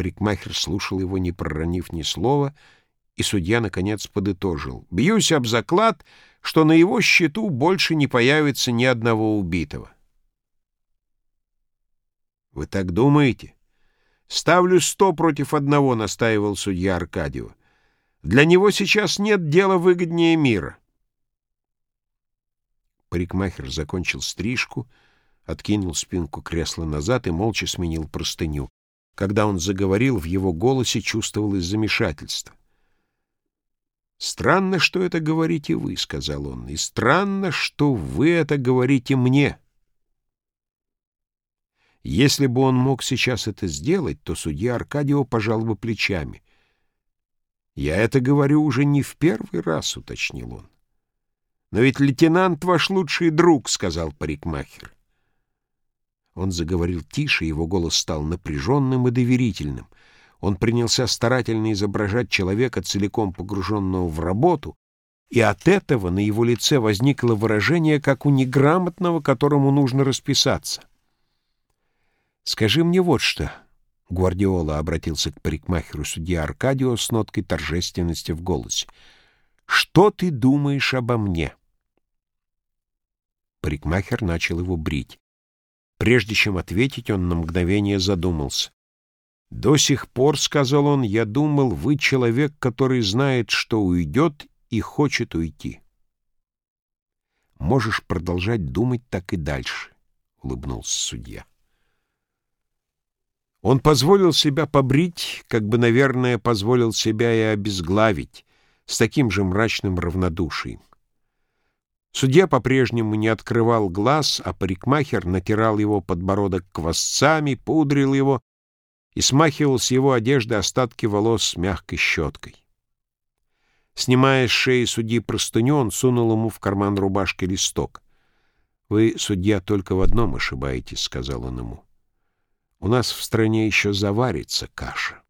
Парикмахер слушал его, не проронив ни слова, и судья, наконец, подытожил. «Бьюсь об заклад, что на его счету больше не появится ни одного убитого». «Вы так думаете?» «Ставлю сто против одного», — настаивал судья Аркадьева. «Для него сейчас нет дела выгоднее мира». Парикмахер закончил стрижку, откинул спинку кресла назад и молча сменил простыню. Когда он заговорил, в его голосе чувствовалось замешательство. «Странно, что это говорите вы», — сказал он, — «и странно, что вы это говорите мне». Если бы он мог сейчас это сделать, то судья Аркадьева пожал бы плечами. «Я это говорю уже не в первый раз», — уточнил он. «Но ведь лейтенант ваш лучший друг», — сказал парикмахер. Он заговорил тише, его голос стал напряженным и доверительным. Он принялся старательно изображать человека, целиком погруженного в работу, и от этого на его лице возникло выражение, как у неграмотного, которому нужно расписаться. «Скажи мне вот что», — Гвардиола обратился к парикмахеру судья Аркадио с ноткой торжественности в голосе. «Что ты думаешь обо мне?» Парикмахер начал его брить. Прежде чем ответить, он на мгновение задумался. «До сих пор, — сказал он, — я думал, вы человек, который знает, что уйдет и хочет уйти. Можешь продолжать думать так и дальше, — улыбнулся судья. Он позволил себя побрить, как бы, наверное, позволил себя и обезглавить, с таким же мрачным равнодушием. Судья по-прежнему не открывал глаз, а парикмахер натирал его подбородок квасцами, пудрил его и смахивал с его одежды остатки волос мягкой щеткой. Снимая с шеи судьи простыню, он сунул ему в карман рубашки листок. «Вы, судья, только в одном ошибаетесь», — сказал он ему. У нас в стране еще заварится каша.